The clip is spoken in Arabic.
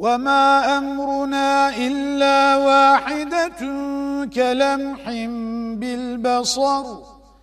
وما أمرنا إلا واحدة كلمح بالبصر